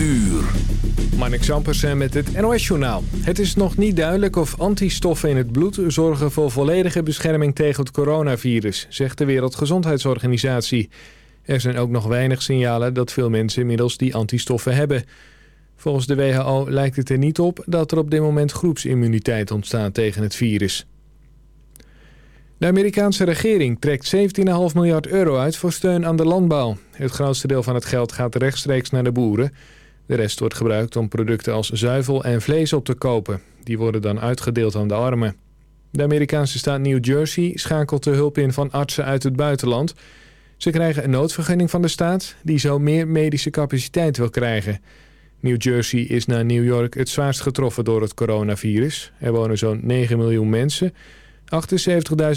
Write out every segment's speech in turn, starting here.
uur. Marnik Zampersen met het NOS-journaal. Het is nog niet duidelijk of antistoffen in het bloed zorgen voor volledige bescherming tegen het coronavirus, zegt de Wereldgezondheidsorganisatie. Er zijn ook nog weinig signalen dat veel mensen inmiddels die antistoffen hebben. Volgens de WHO lijkt het er niet op dat er op dit moment groepsimmuniteit ontstaat tegen het virus. De Amerikaanse regering trekt 17,5 miljard euro uit voor steun aan de landbouw. Het grootste deel van het geld gaat rechtstreeks naar de boeren. De rest wordt gebruikt om producten als zuivel en vlees op te kopen. Die worden dan uitgedeeld aan de armen. De Amerikaanse staat New Jersey schakelt de hulp in van artsen uit het buitenland. Ze krijgen een noodvergunning van de staat die zo meer medische capaciteit wil krijgen. New Jersey is na New York het zwaarst getroffen door het coronavirus. Er wonen zo'n 9 miljoen mensen.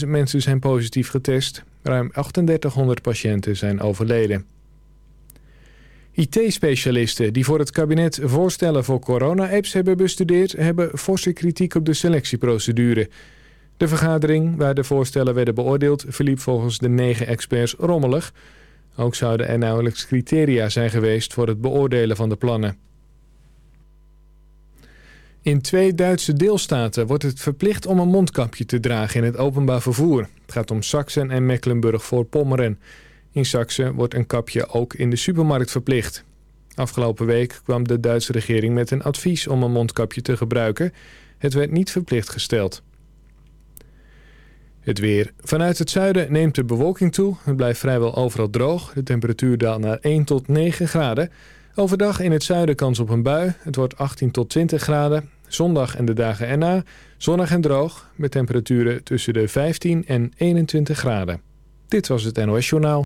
78.000 mensen zijn positief getest. Ruim 3800 patiënten zijn overleden. IT-specialisten die voor het kabinet voorstellen voor corona-apps hebben bestudeerd... hebben forse kritiek op de selectieprocedure. De vergadering waar de voorstellen werden beoordeeld... verliep volgens de negen experts rommelig. Ook zouden er nauwelijks criteria zijn geweest voor het beoordelen van de plannen. In twee Duitse deelstaten wordt het verplicht om een mondkapje te dragen in het openbaar vervoer. Het gaat om Sachsen en Mecklenburg-Voorpommeren. In Sachsen wordt een kapje ook in de supermarkt verplicht. Afgelopen week kwam de Duitse regering met een advies om een mondkapje te gebruiken. Het werd niet verplicht gesteld. Het weer. Vanuit het zuiden neemt de bewolking toe. Het blijft vrijwel overal droog. De temperatuur daalt naar 1 tot 9 graden. Overdag in het zuiden kans op een bui. Het wordt 18 tot 20 graden. Zondag en de dagen erna zonnig en droog. Met temperaturen tussen de 15 en 21 graden. Dit was het NOS Journaal.